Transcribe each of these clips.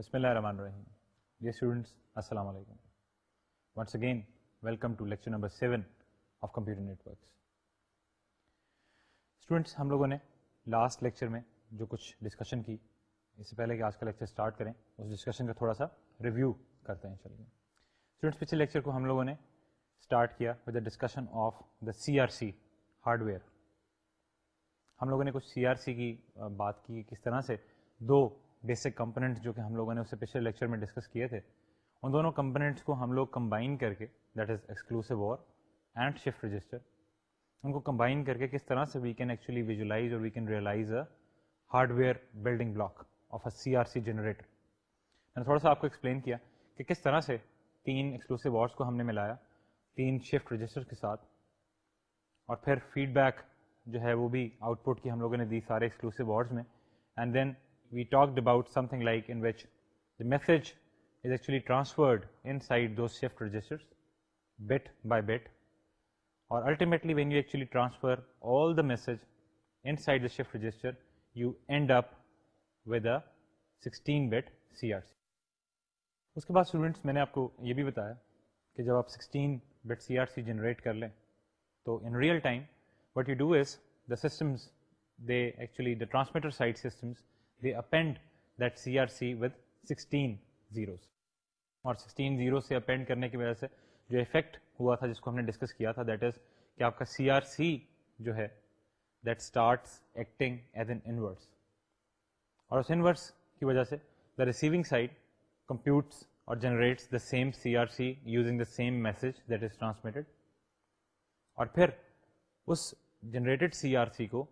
بسم اللہ الرحمن الرحیم یہ اسٹوڈنٹس السلام علیکم once again welcome to lecture number seven of computer networks students ہم لوگوں نے لاسٹ لیکچر میں جو کچھ ڈسکشن کی اس سے پہلے کہ آج کا لیکچر اسٹارٹ کریں اس ڈسکشن کا تھوڑا سا ریویو کرتے ہیں چلیے اسٹوڈنٹس پچھلے لیکچر کو ہم لوگوں نے اسٹارٹ کیا with the discussion of the C R C hardware ہم لوگوں نے کچھ سی آر سی کی بات کی کس طرح سے دو بیسک کمپوننٹس جو کہ ہم لوگوں نے اس سے پچھلے لیکچر میں ڈسکس کیے تھے ان دونوں کمپوننٹس کو ہم لوگ کمبائن کر کے that is exclusive or and shift register ان کو کمبائن کر کے کس طرح سے وی کین ایکچولی ویژولاز اور we can realize a hardware building block of a C R C generator میں نے تھوڑا سا آپ کو ایکسپلین کیا کہ کس طرح سے تین ایکسکلوسو وارڈس کو ہم نے ملایا تین شفٹ رجسٹر کے ساتھ اور پھر فیڈ بیک جو ہے وہ بھی آؤٹ پٹ کی ہم لوگوں نے دی سارے ایکسکلوسو وارڈس میں and then we something like something like in is the message is actually transferred inside by shift or ultimately when you actually transfer all the message inside the register you up up sixteen a C R C اس کے بعد students میں نے آپ کو یہ بھی بتایا کہ جب آپ sixteen bit C R C generate کر لیں تو in real time what you do is the systems they actually the transmitter side systems append that C R C with sixteen zeros اور سکسٹین زیروز اپینڈ کرنے کی وجہ سے جو effect ہوا تھا جس کو ہم نے ڈسکس کیا تھا آپ کا سی آر سی جو ہے that starts acting as an inverse اور اس انورس کی وجہ سے دا ریسیونگ سائڈ کمپیوٹس اور generates the same message that is transmitted اور پھر اس جنریٹڈ سی آر سی کو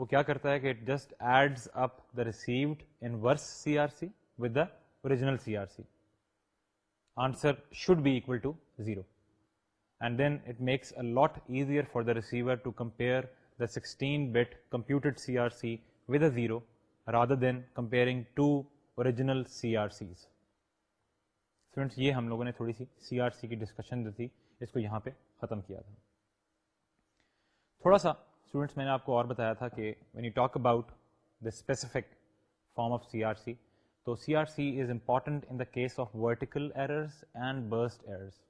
وہ کیا کرتا ہے کہ it just adds up the received verse C R C with the original C R C answer should be to zero and then it makes a lot easier for the receiver to compare the sixteen bit comparing to original C R Cs friends یہ ہم لوگوں نے تھوڑی سی C R C کی discussion جو تھی اس کو یہاں پہ ختم کیا تھا تھوڑا سا اسٹوڈینٹس میں نے آپ کو اور بتایا تھا کہ when you talk about the specific form of C R C تو C R C is important in the case of vertical errors and burst errors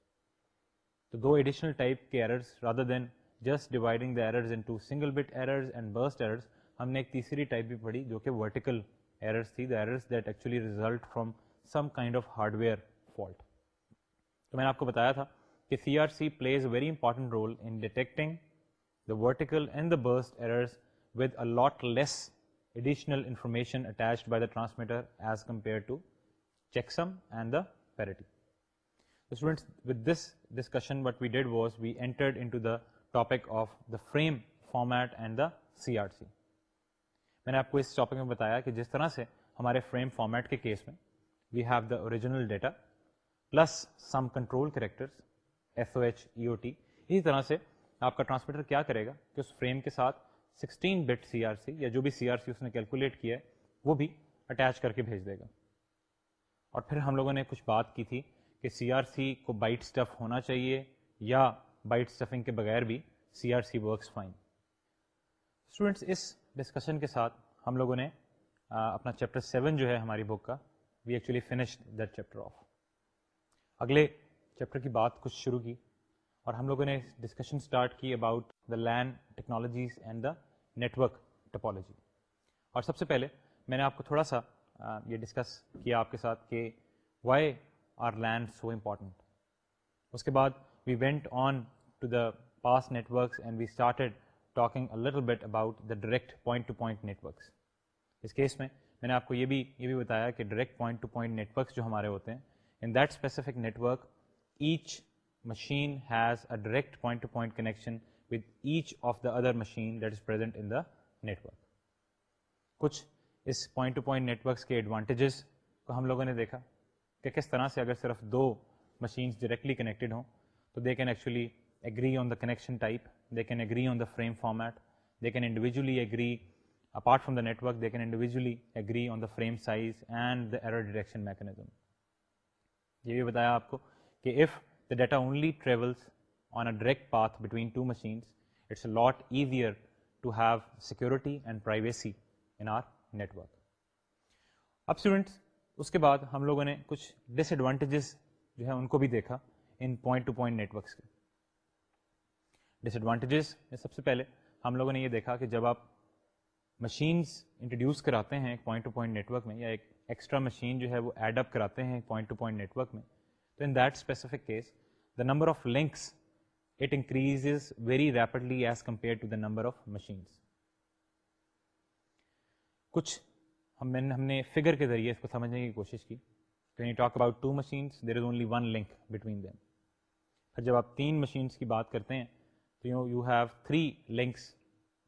تو دو ایڈیشنل ٹائپ کے errors rather than just dividing the errors into single bit errors and burst errors ہم نے ایک تیسری type بھی پڑھی جو کہ ورٹیکل ایررز تھی the errors that actually result from some kind of hardware fault تو میں نے آپ کو بتایا تھا کہ C R C plays very important role in detecting the vertical and the burst errors with a lot less additional information attach by the transmitter as compare to checksum and the parity students and the C R C میں نے آپ کو اس topic میں بتایا کہ جس طرح سے ہمارے فریم فارمیٹ کے کیس میں we have the original data plus some control character F O H ایسی طرح سے آپ کا ٹرانسمیٹر کیا کرے گا کہ اس فریم کے ساتھ sixteen bit C R C یا جو بھی سی آر سی اس نے کیلکولیٹ کیا ہے وہ بھی اٹیچ کر کے بھیج دے گا اور پھر ہم لوگوں نے کچھ بات کی تھی کہ سی آر سی کو بائٹ اسٹف ہونا چاہیے یا بائٹ اسٹفنگ کے بغیر بھی C R C works fine students اس ڈسکشن کے ساتھ ہم لوگوں نے اپنا چیپٹر سیون جو ہے ہماری بک کا we actually finished that chapter of اگلے چیپٹر کی بات کچھ شروع کی اور ہم لوگوں نے ڈسکشن اسٹارٹ کی about the LAN technologies and the network topology اور سب سے پہلے میں نے آپ کو تھوڑا سا یہ ڈسکس کیا آپ کے ساتھ کہ why are LAN so important اس کے بعد we went on to the pass networks and we started talking little bit about the direct point to point networks اس کیس میں میں نے آپ کو یہ بھی یہ بھی بتایا کہ direct point to point networks جو ہمارے ہوتے ہیں in that specific network each machine has direct point to point connection with each of the other machine that isn't in the network کچھ اس پوائنٹ نیٹ ورکس کے ایڈوانٹیجز کو ہم لوگوں نے دیکھا کہ کس طرح سے اگر صرف دو مشینس ڈائریکٹلی کنیکٹیڈ ہوں تو they can actually agree on the connection type they can agree on the frame format they can individually agree apart from the network they can individually agree on the frame size and the error direction mechanism یہ بھی بتایا آپ کو کہ if the data only travels on a direct path between two machines it's a lot easier to have security and privacy in our network اب students اس کے بعد ہم لوگوں نے کچھ ڈس ایڈوانٹیجز جو ہیں ان کو بھی دیکھا ان پوائنٹ ٹو پوائنٹ نیٹورکس کے ڈس ایڈوانٹیجز میں سب سے پہلے ہم لوگوں نے یہ دیکھا کہ جب آپ مشینس انٹروڈیوس کراتے ہیں point to point network میں یا ایکسٹرا مشین جو ہے وہ ایڈ اپ کراتے ہیں point to point network میں تو in that specific case number of links it increase very rapidly as compare of machines کچھ ہم نے فگر کے ذریعے اس کو سمجھنے کی کوشش کی can you talk about two machines there is only one link between them جب آپ تین مشینس کی بات کرتے ہیں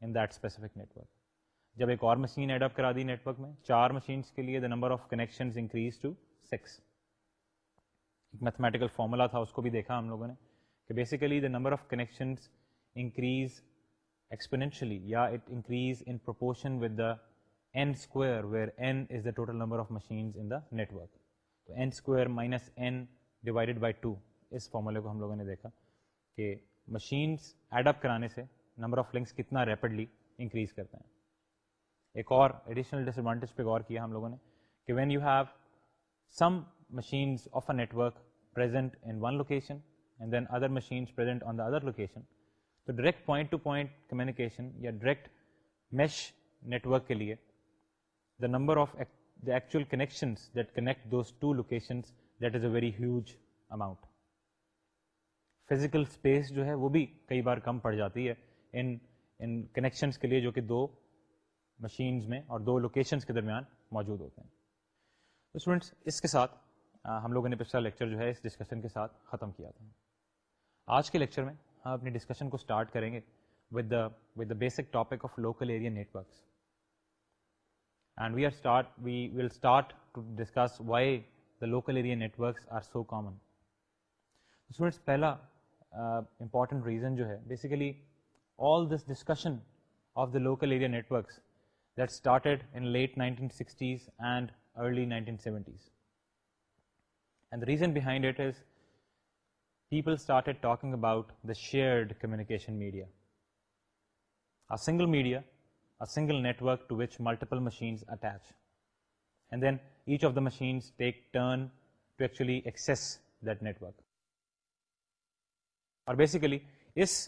network جب ایک اور مشین ایڈ اپ کرا دی نیٹ ورک میں چار مشینس کے لیے the number of connection increase to six mathematical formula تھا اس کو بھی دیکھا ہم لوگوں نے کہ basically the number of connections increase exponentially یا it increase in proportion with the N square where N is the total number of machines in the network تو N square minus N divided by two اس فارمولے کو ہم لوگوں نے دیکھا کہ مشینس ایڈ اپ کرانے سے نمبر آف لنکس کتنا ریپڈلی انکریز کرتے ہیں ایک اور ایڈیشنل ڈس ایڈوانٹیج پہ غور کیا ہم لوگوں نے کہ when you have some machines of a network present in one location and then other machines پر ادر لوکیشن تو direct point to point communication یا ڈائریکٹ میش نیٹورک کے لیے the number of the actual connections that connect that is a very huge amount physical space جو ہے وہ بھی کئی بار کم پڑ جاتی ہے ان ان کنیکشنز کے لیے جو کہ دو مشینز میں اور دو لوکیشنز کے درمیان موجود ہوتے ہیں اسٹوڈینٹس اس کے ساتھ ہم لوگوں نے پچھلا لیکچر جو ہے اس ڈسکشن کے ساتھ ختم کیا تھا آج کے لیکچر میں ہم اپنی ڈسکشن کو اسٹارٹ کریں گے with the with the basic topic of local area networks and we are start we will start to discuss why the local area networks are so common students پہلا important reason جو ہے basically all this discussion of the local area networks that started in late nineteen sixties and early nineteen seventies reason behind it is people started talking about کمیا network multiple machines attach and then each of the machines that network اور basically اس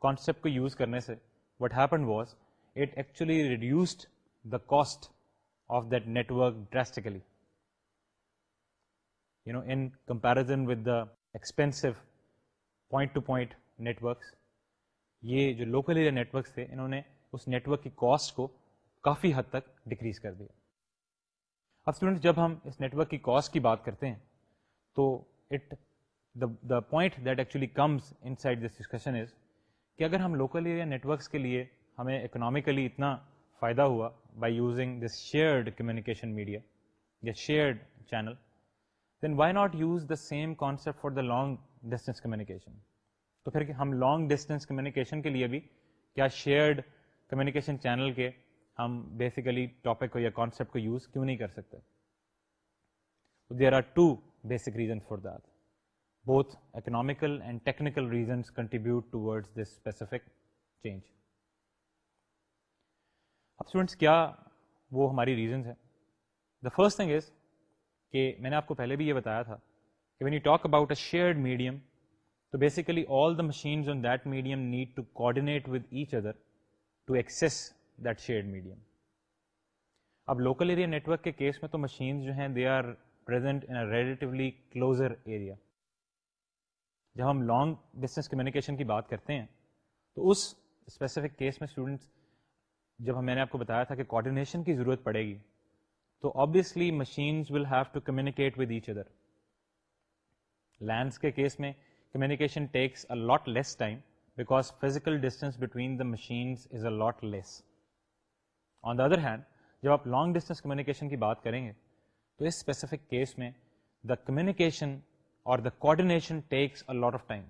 concept کو use کرنے سے what happen was it ایچولی reduced the cost of that network drastically you know in comparison with the expensive point to point -point networks, یہ جو local area networks تھے انہوں نے اس نیٹ ورک کی کاسٹ کو کافی حد تک ڈکریز کر دیا اب اسٹوڈنٹ جب ہم اس نیٹ ورک کی کاسٹ کی بات کرتے ہیں تو it the point that actually comes inside this discussion is کہ اگر ہم لوکل ایریا نیٹ ورکس کے لیے ہمیں اکنامیکلی اتنا فائدہ ہوا by using this shared communication media یا shared channel why not use the same concept for the long distance communication تو پھر ہم لانگ ڈسٹینس کمیونیکیشن کے لیے بھی کیا شیئرڈ کمیونیکیشن چینل کے ہم بیسیکلی ٹاپک کو یا کانسیپٹ کو یوز کیوں نہیں کر سکتے there are two basic reasons for that both economical and technical reasons contribute towards this specific change اب اسٹوڈنٹس کیا وہ ہماری ریزنس ہیں دا فرسٹ تھنگ از کہ میں نے آپ کو پہلے بھی یہ بتایا تھا کہ when you talk about a shared medium تو basically all the machines on that medium need to coordinate with each other to access that shared medium اب لوکل ایریا نیٹ ورک کے کیس میں تو مشینز جو ہیں they are in relatively closer area جب ہم long distance communication کی بات کرتے ہیں تو اس اسپیسیفک کیس میں اسٹوڈنٹس جب ہم میں نے آپ کو بتایا تھا کہ کوآڈینیشن کی ضرورت پڑے گی تو obviously machine will have to communicate with each other LANs کے کیس میں communication takes a lot less time because physical distance between the machine other hand جب آپ لانگ ڈسٹینس کمیونیکیشن کی بات کریں گے تو اس اسپیسیفک کیس میں دا کمیونیکیشن اور the takes a lot of time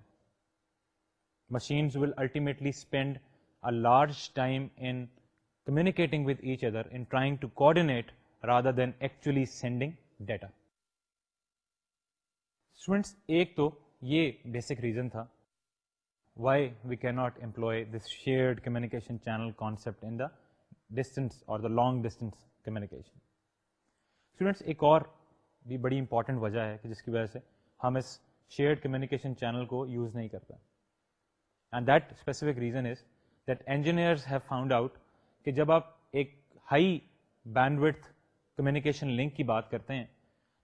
machines will ultimately spend a large time in communicating with each other in trying to coordinate rather than actually sending data students ایک تو یہ basic reason تھا why we can't employ this shared communication channel concept in this اور long distance communication students ایک اور بھی بڑی important وجہ ہے کہ جس کی وجہ سے ہم اس شیئر کمیونیکیشن چینل کو یوز نہیں کر پائے and that specific reason is that engineer کہ جب آپ ایک ہائی بینڈورتھ کمیونیکیشن لنک کی بات کرتے ہیں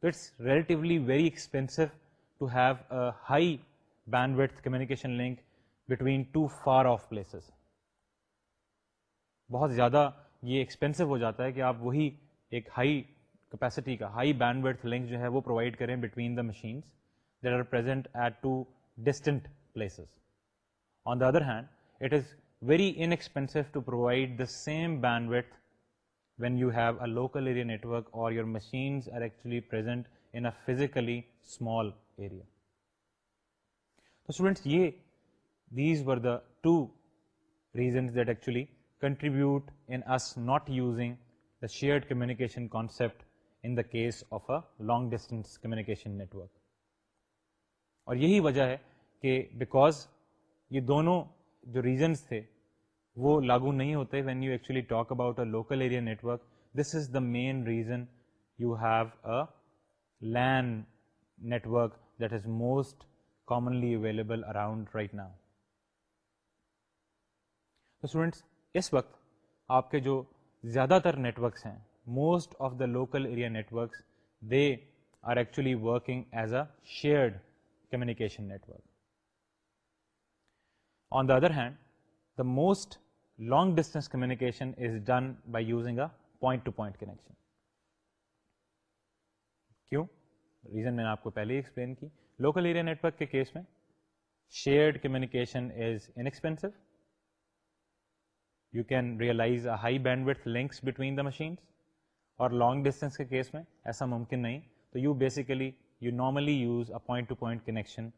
تو it's relatively very expensive to have a high bandwidth communication link between two far off places بہت زیادہ یہ ایکسپینسو ہو جاتا ہے کہ آپ وہی ایک ہائی کیپیسٹی کا ہائی بینڈ وتھ لنک جو ہے وہ پرووائڈ کریں between the machines that are present at two distant places on the other hand it is very in to provide the same bandwidth when you have a local area network or your machines are actually present in a physically small area تو یہ these were the two reasons that actually contribute Anas not using the shared communication concept in the case of a long distance communication network اور یہی وجہ ہے کہ because یہ دونوں جو ریزنس تھے وہ لاگو نہیں ہوتے when you actually talk about a local area network this is the main reason you have a and network that is most commonly available around right now تو اسٹوڈینٹس اس وقت آپ کے جو زیادہ تر نیٹورکس ہیں most of the local area networks they are actually working as a shared communication network on the other hand most long distance communication is done by using a point to point connection کیوں reason میں نے آپ کو پہلے ہی explain کی local area network کے case میں shared communication is inexpensive you can realize a high bandwidth links between the machines اور لانگ ڈسٹینس کے کیس میں ایسا ممکن نہیں تو you basically you normally use a point to point connection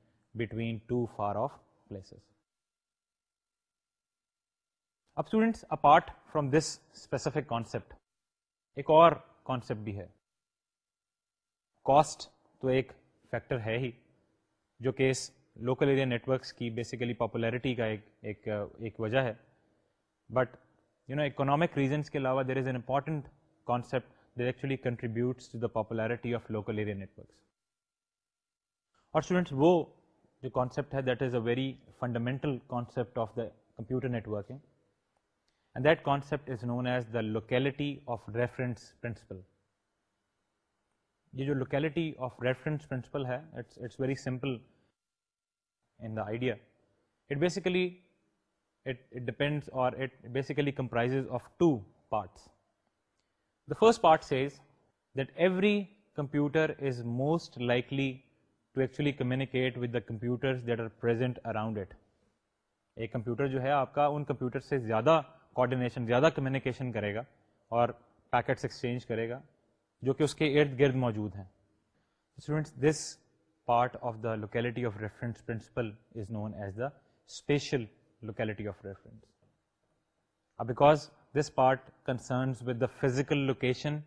between two far off places اب students apart from this specific concept ایک اور کانسیپٹ بھی ہے کاسٹ تو ایک فیکٹر ہے ہی جو کہ اس لوکل ایریا نیٹورکس کی بیسیکلی پاپولیرٹی کا ایک ایک ایک وجہ ہے but you know economic reasons کے علاوہ there is an important concept there actually contributes to the popularity of local area networks اور اسٹوڈینٹس وہ جو کانسیپٹ ہے that is a very fundamental concept of the computer networking and that concept is known as the locality of reference principle یہ جو locality of ریفرنسکلی comprise of two parts the first parts is that every computer is most likely to actually communicate with the computer that آرزینٹ around it ایک کمپیوٹر جو ہے آپ کا in computer سے زیادہ کوڈینیشن زیادہ کمیونیکیشن کرے گا اور پیکٹس ایکسچینج کرے گا جو کہ اس کے ارد گرد موجود ہیں students this part of the locality of reference principle is known as the spatial locality of reference because this part concerns with the physical location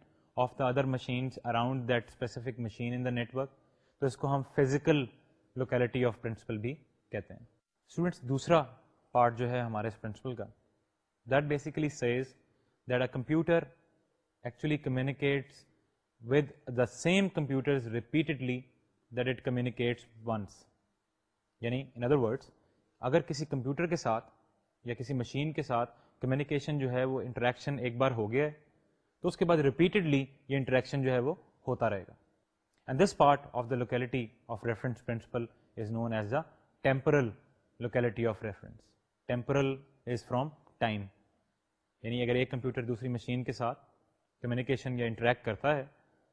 of the other machines around that specific machine in the network تو اس کو ہم physical locality of principle بھی کہتے ہیں students دوسرا part جو ہے ہمارے اس پرنسپل کا that basically says that a computer actually communicates with the same computers repeatedly that it communicates once یعنی ان ادر ورڈس اگر کسی کمپیوٹر کے ساتھ یا کسی مشین کے ساتھ کمیونیکیشن جو ہے وہ انٹریکشن ایک بار ہو گیا ہے تو اس کے بعد ریپیٹڈلی یہ انٹریکشن جو ہے وہ ہوتا رہے گا and this part of the locality of reference principle is known as the temporal locality of reference temporal is from time یعنی اگر ایک کمپیوٹر دوسری مشین کے ساتھ کمیونیکیشن یا انٹریکٹ کرتا ہے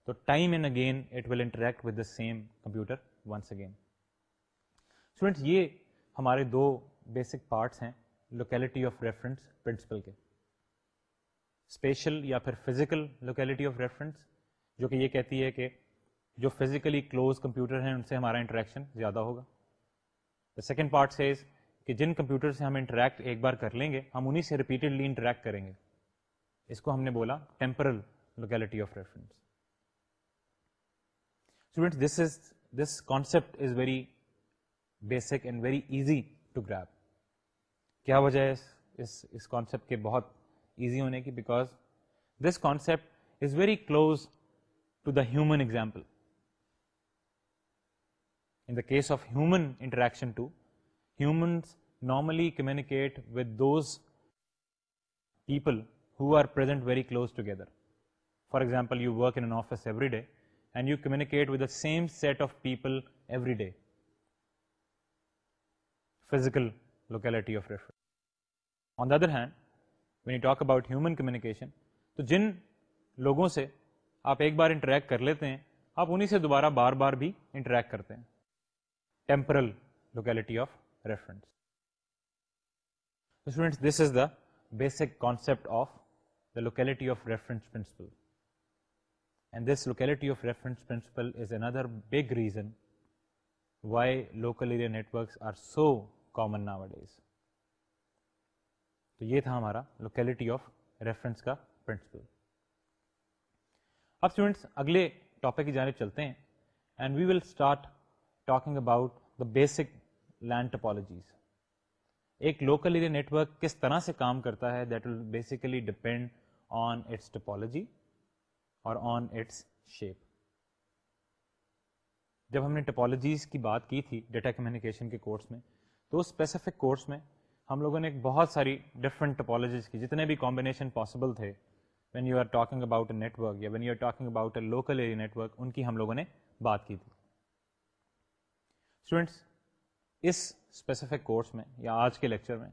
تو time and again it will interact with the same computer once again students یہ ہمارے دو بیسک پارٹس ہیں لوکیلٹی آف ریفرنس پرنسپل کے اسپیشل یا پھر فزیکل لوکیلٹی آف ریفرنس جو کہ یہ کہتی ہے کہ جو فزیکلی کلوز کمپیوٹر ہیں ان سے ہمارا انٹریکشن زیادہ ہوگا دا سیکنڈ پارٹ سے از کہ جن کمپیوٹر سے ہم انٹریکٹ ایک بار کر لیں گے ہم انہیں سے ریپیٹڈلی انٹریکٹ کریں گے اس کو ہم نے بولا temporal locality of reference students this is this concept is very basic and very easy to grasp کیا وجہ ہے اس کانسیپٹ کے بہت ایزی ہونے کی because this concept is very close to the human example in the case of human interaction to humans normally communicate with those people who are present very close together. For example, you work in an office every day and you communicate with the same set of people every day. Physical locality of reference. On the other hand, when you talk about human communication, تو جن لوگوں سے آپ ایک بار interact کر لیتے ہیں آپ انہیں سے دوبارہ بار بار بھی انٹریکٹ کرتے ہیں temporal locality of this is the biscuit of the locality of reference principle and this locality of reference why local تو یہ تھا ہمارا لوکیلٹی آف ریفرنس کا پرنسپل اب اسٹوڈینٹس اگلے ٹاپک کی جانب چلتے ہیں بیسک لینڈ ٹپالوجیز ایک لوکل ایریا ورک کس طرح سے کام کرتا ہے that will basically depend on on its its topology اور شیپ جب ہم نے ٹپالوجیز کی بات کی تھی ڈیٹا کمیونیکیشن کے کورس میں تو اسپیسیفک کورس میں ہم لوگوں نے بہت ساری ڈفرینٹ ٹپالوجیز کی جتنے بھی کمبینیشن پاسبل تھے when you are talking about a network یا when you are talking about a local area network ان کی ہم لوگوں نے بات کی تھی اسٹوڈینٹس اس اسپیسیفک کورس میں یا آج کے لیکچر میں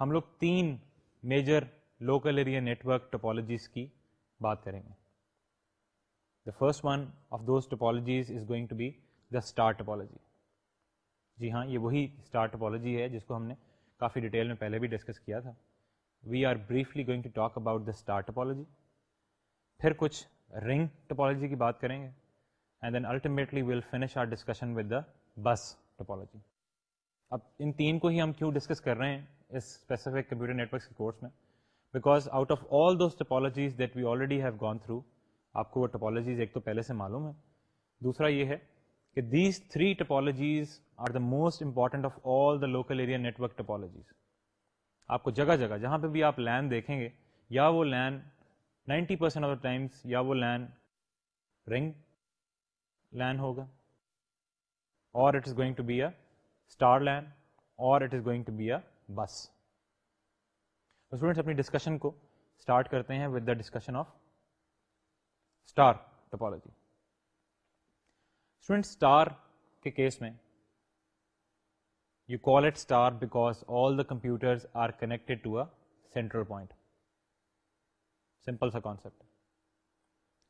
ہم لوگ تین major local area network topologies کی بات کریں گے the first one of those topologies is going to be the star topology جی ہاں یہ وہی اسٹار ٹپالوجی ہے جس کو ہم نے کافی ڈیٹیل میں پہلے بھی ڈسکس کیا تھا we are briefly going to talk about the star topology پھر کچھ رنگ ٹپالوجی کی بات کریں گے and then ultimately will finish our discussion with the bus topology اب ان تین کو ہی ہم کیوں ڈسکس کر رہے ہیں اس اسپیسیفک کمپیوٹر نیٹورکس کے کورس میں because out of all those topologies that we already have gone through آپ کو وہ ٹپالوجیز ایک تو پہلے سے معلوم ہے دوسرا یہ ہے کہ these three topologies are the most important of all the local area network topologies آپ کو جگہ جگہ جہاں پہ بھی آپ لینڈ دیکھیں گے یا وہ LAN ninety percent of the times یا وہ لین رنگ لین ہوگا اور it is going to be a star LAN اور it is going to be a bus students اپنی ڈسکشن کو اسٹارٹ کرتے ہیں with the discussion of star topology student star کے کیس میں you call it star because all the computer are connected to a central point simple سا concept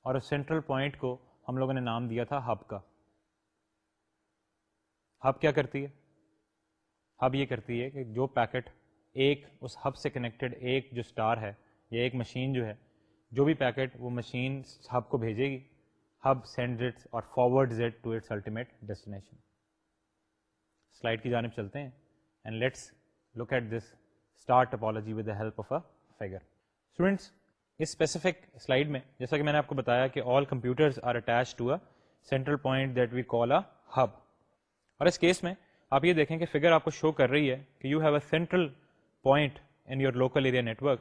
اور اس central point کو ہم لوگوں نے نام دیا تھا ہب کا ہب کیا کرتی ہے ہب یہ کرتی ہے کہ جو پیکٹ ایک اس ہب سے کنیکٹڈ ایک جو اسٹار ہے یا ایک مشین جو ہے جو بھی پیکٹ وہ مشین ہب کو بھیجے گی ہب سینڈ اٹ اور forward Z to its ultimate destination slide کی جانب چلتے ہیں and let's look at this star topology with the help of a figure students اس اسپیسیفک سلائڈ میں جیسا کہ میں نے آپ کو بتایا کہ all computers are attach to a central point that we call a hub اور اس کیس میں آپ یہ دیکھیں کہ فگر آپ کو شو کر رہی ہے کہ you have a central point in your local area network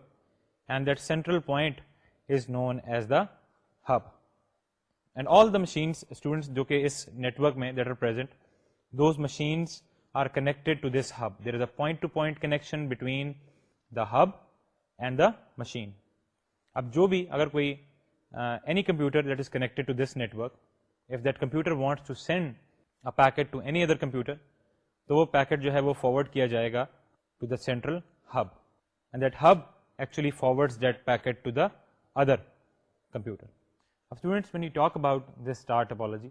and that central point is known as the hub and all the machines students جو کہ اس نیٹ ورک میں that are present those machines are to to this hub there is a point point connection between the hub and the machine اب جو بھی اگر کوئی any computer that is connected to this net work if that computer wants to send a to any other computer تو وہ packet جو ہے وہ فارورڈ کیا جائے گا to the central hub and that hub actually forward that packet to the other computer اب students when you talk about this star topology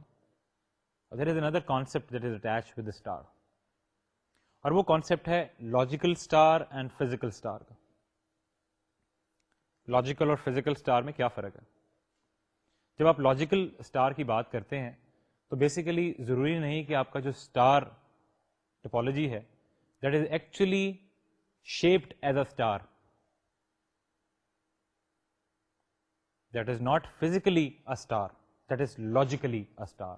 there is another concept that is attach with star اور وہ concept ہے logical star and physical star کا logical اور physical star میں کیا فرق ہے جب آپ لاجیکل اسٹار کی بات کرتے ہیں تو بیسیکلی ضروری نہیں کہ آپ کا جو اسٹار ٹپالوجی ہے that is actually shaped as a that is not physically a star is logically star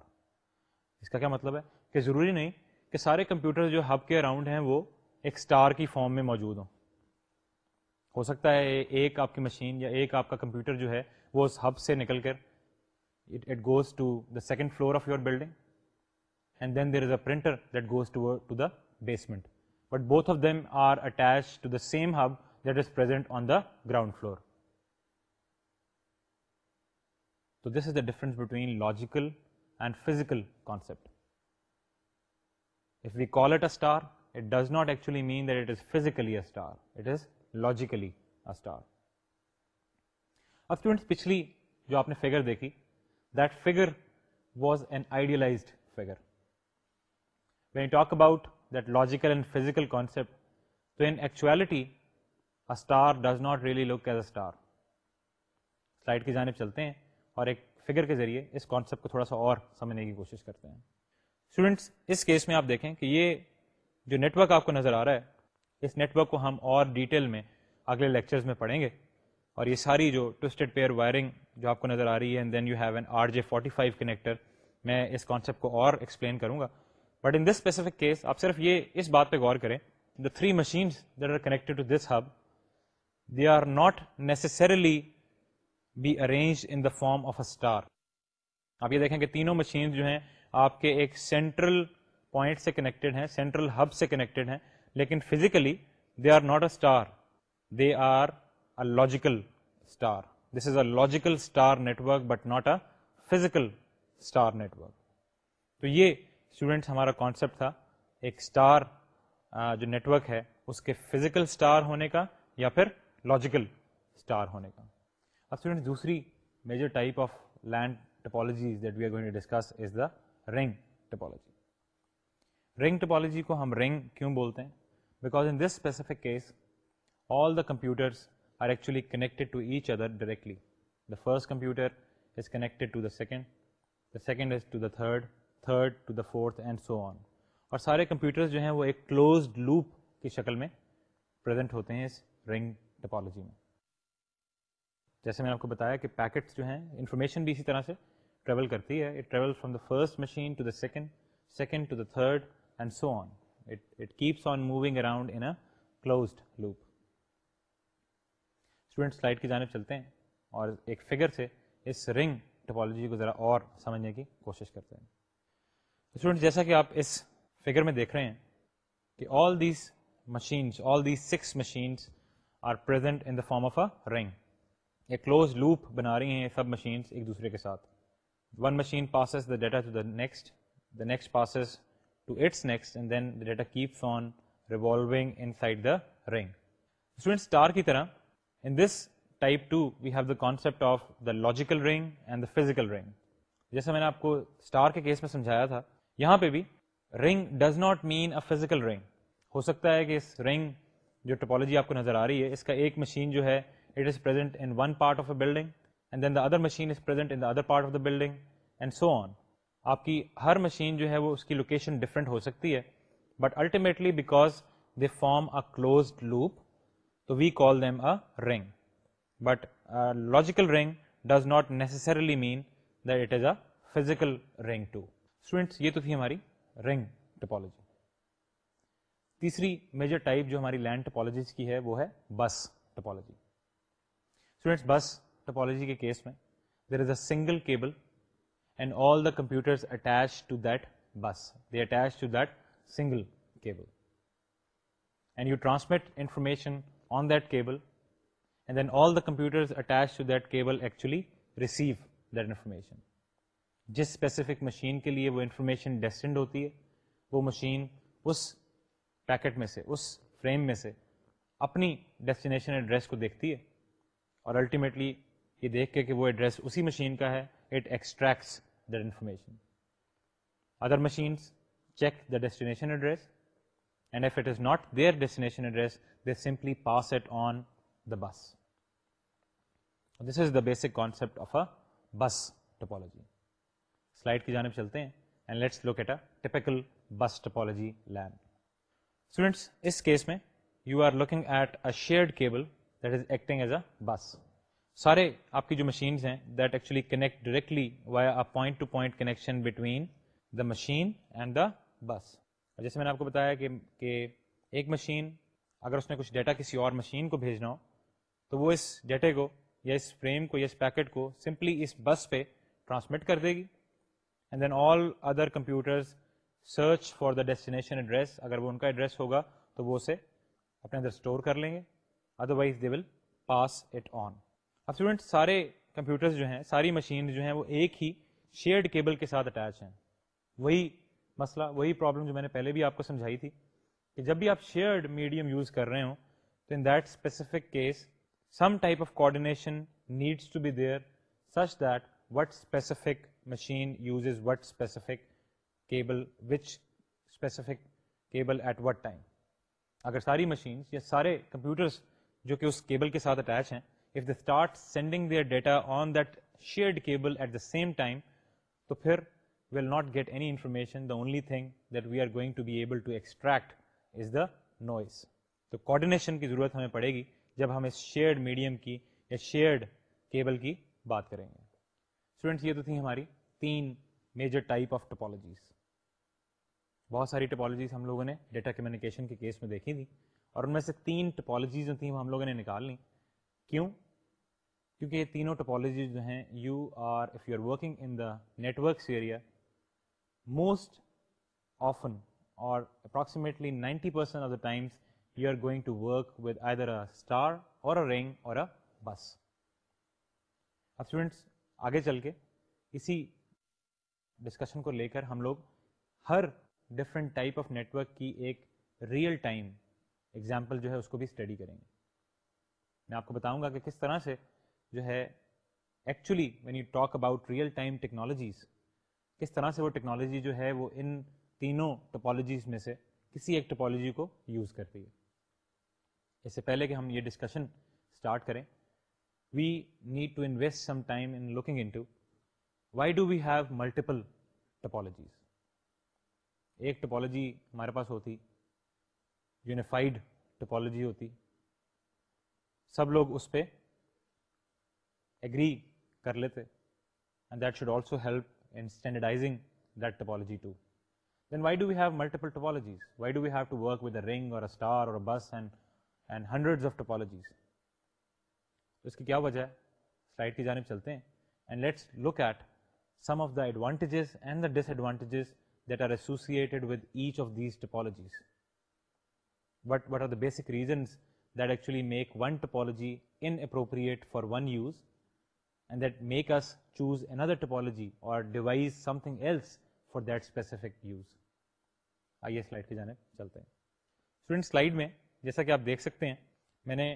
اس کا کیا مطلب ہے کہ ضروری نہیں کہ سارے کمپیوٹر جو ہب کے اراؤنڈ ہیں وہ ایک اسٹار کی فارم میں موجود ہوں ہو سکتا ہے ایک آپ کی مشین یا ایک آپ کا کمپیوٹر جو ہے وہ اس ہب سے نکل کر it goes to the second floor of your building then there is a printers basement but both of them are at the same hub دز پر گراؤنڈ فلور تو this is the difference between logical and physical we call it a does not each mean this physically a is logically پچھلی جو آپ نے figure دیکھی does an idea when you talk about that logical and physical concept تو in actuality a star does not really look as a star slide کی جانب چلتے ہیں اور ایک فگر کے ذریعے اس کانسیپٹ کو تھوڑا سا اور سمجھنے کی کوشش کرتے ہیں اسٹوڈنٹس اس کیس میں آپ دیکھیں کہ یہ جو نیٹورک آپ کو نظر آ رہا ہے اس نیٹورک کو ہم اور ڈیٹیل میں اگلے لیکچرز میں پڑھیں گے اور یہ ساری جو ٹوسٹڈ پیئر وائرنگ جو آپ کو نظر آ رہی ہے فورٹی فائیو کنیکٹر میں اس کانسیپٹ کو اور ایکسپلین کروں گا but in this specific case آپ صرف یہ اس بات پہ غور کریں the three that are are connected to this hub they not necessarily be arrange in the form of a star آپ یہ دیکھیں کہ تینوں مشین جو ہیں آپ کے ایک سینٹرل پوائنٹ سے کنیکٹڈ ہیں سینٹرل ہب سے کنیکٹڈ ہیں لیکن physically they are not a star they are a logical star this is a logical star network but not a physical star network تو یہ اسٹوڈینٹس ہمارا کانسیپٹ تھا ایک اسٹار جو نیٹورک ہے اس کے فزیکل اسٹار ہونے کا یا پھر لاجیکل اسٹار ہونے کا اب اسٹوڈینٹ دوسری major type of LAN topologies that we are going discuss is the ring topology ring topology کو ہم رنگ کیوں بولتے ہیں because in this specific case all the computers are actually connected to each other directly the first computer is connected to the second the second is to the third third to the fourth and so on اور سارے computers جو ہیں وہ ایک closed loop کی شکل میں present ہوتے ہیں اس رنگ ٹپالوجی میں جیسے میں نے آپ کو بتایا کہ پیکٹس جو ہیں انفارمیشن بھی اسی طرح سے ٹریول کرتی ہے it travel from the first machine to the second second to the third and so on it keeps on moving around in a closed loop student slide کی جانب چلتے ہیں اور ایک فگر سے اس رنگ ٹپالوجی کو ذرا اور سمجھنے کی کوشش کرتے ہیں اسٹوڈینٹ جیسا کہ آپ اس فگر میں دیکھ رہے ہیں کہ all these machines all these six machines are present in the form of a ring ایک کلوز لوپ بنا رہی ہیں سب مشینس ایک دوسرے کے ساتھ one machine passes the data to the next the next passes to its next and then the data keeps on revolving inside the ring student star کی طرح in this type too we have the concept of the logical ring and the physical ring جیسا میں نے آپ کو star کے case میں سمجھایا تھا یہاں پہ بھی ring does not mean a physical ring ہو سکتا ہے کہ اس رنگ جو ٹپالوجی آپ کو نظر آ رہی ہے اس کا ایک مشین جو ہے it is present in one part of a building and then the other machine is present in the other part of the building and so on آپ کی ہر مشین جو ہے وہ اس کی لوکیشن ڈفرینٹ ہو سکتی ہے but ultimately because they form a closed loop تو we call them a ring but logical ring does not necessarily mean that it is a physical ring to students یہ تو تھی ہماری رنگ ٹپالوجی تیسری major type جو ہماری LAN topologies کی ہے وہ ہے bus topology students bus topology کے کیس میں there is a single cable and all the computers attach to that bus they attach to that single cable and you transmit information on that cable and then all the attach to that that cable actually receive information جس specific machine کے لیے وہ انفارمیشن destined ہوتی ہے وہ machine اس packet میں سے اس فریم میں سے اپنی ڈیسٹینیشن ایڈریس کو دیکھتی ہے اور الٹیمیٹلی یہ دیکھ کے کہ وہ ایڈریس اسی مشین کا ہے it extracts the information other machines check the destination address and if it is not their destination address they simply pass it on the bus this is the basic concept of a bus topology flight کی جانب چلتے ہیں اس case میں you are looking at a shared cable that is acting as a bus سارے آپ کی جو مشینز ہیں that actually connect directly point to point connection between the machine and the bus اور جیسے میں نے آپ کو بتایا کہ ایک مشین اگر اس نے کچھ ڈیٹا کسی اور مشین کو بھیجنا ہو تو وہ اس ڈیٹے کو یا اس فریم کو یا اس پیکٹ کو سمپلی اس بس پہ ٹرانسمٹ کر دے گی and then all other computers search for the destination address اگر وہ ان کا ایڈریس ہوگا تو وہ اسے اپنے اندر اسٹور کر لیں گے otherwise they will pass it on اب اسٹوڈنٹ سارے کمپیوٹرز جو ہیں ساری مشین جو ہیں وہ ایک ہی شیئرڈ کیبل کے ساتھ اٹیچ ہیں وہی مسئلہ وہی پرابلم جو میں نے پہلے بھی آپ کو سمجھائی تھی کہ جب بھی آپ شیئرڈ میڈیم یوز کر رہے ہوں تو in that specific case some type of coordination needs to be there such that what specific machine uses what specific cable which specific cable at what time اگر ساری مشینس یا سارے computers جو کہ اس کیبل کے ساتھ اٹیچ ہیں if they start sending their data on that shared cable at the same time تو پھر will not get any information the only thing that we are going to be able to extract is the noise تو coordination کی ضرورت ہمیں پڑے گی جب ہم اس شیئرڈ میڈیم کی یا شیئرڈ کیبل کی بات کریں گے اسٹوڈینٹس یہ تو تھیں ہماری تین میجر ٹائپ آف ٹپالوجیز بہت ساری ٹپالوجیز ہم لوگوں نے ڈیٹا کمیونیکیشن کے کیس میں دیکھی تھی اور ان میں سے تین ٹپالوجیز جو تھیں ہم لوگوں نے نکال لیں کیوں کیونکہ یہ تینوں ٹپالوجیز جو ہیں you are if you are working in the networks area most often اور approximately ninety percent of the times you are going to work with either a star or a a or bus اب students آگے چل کے اسی discussion کو لے کر ہم لوگ ہر different type of net work کی ایک ریئل ٹائم ایگزامپل جو ہے اس کو بھی اسٹڈی کریں گے میں آپ کو بتاؤں گا کہ کس طرح سے جو ہے actually when you talk about real time technologies کس طرح سے وہ ٹیکنالوجی جو ہے وہ ان تینوں ٹپالوجیز میں سے کسی ایک ٹپالوجی کو یوز کرتی ہے اس سے پہلے کہ ہم یہ ڈسکشن اسٹارٹ کریں we need to invest some time looking into why do we have multiple topologies ایک ٹپالوجی ہمارے پاس ہوتی یونیفائڈ ٹپالوجی ہوتی سب لوگ اس پہ ایگری کر لیتے and that should also help in standardising that topology to then why do we have multiple topologies why do we have to work with a a ring or or star bus and and hundred of topologies اس کی کیا وجہ ہے slide کی جانب چلتے ہیں and let's look at some of the advantages and the disadvantages that are associated each of these topologies what are the basic reasons that actually make one topology inappropriate for one use and that make us choose another topology or devise something else for that specific use آئیے slide کی جانب چلتے ہیں slide میں جیسا کہ آپ دیکھ سکتے ہیں میں نے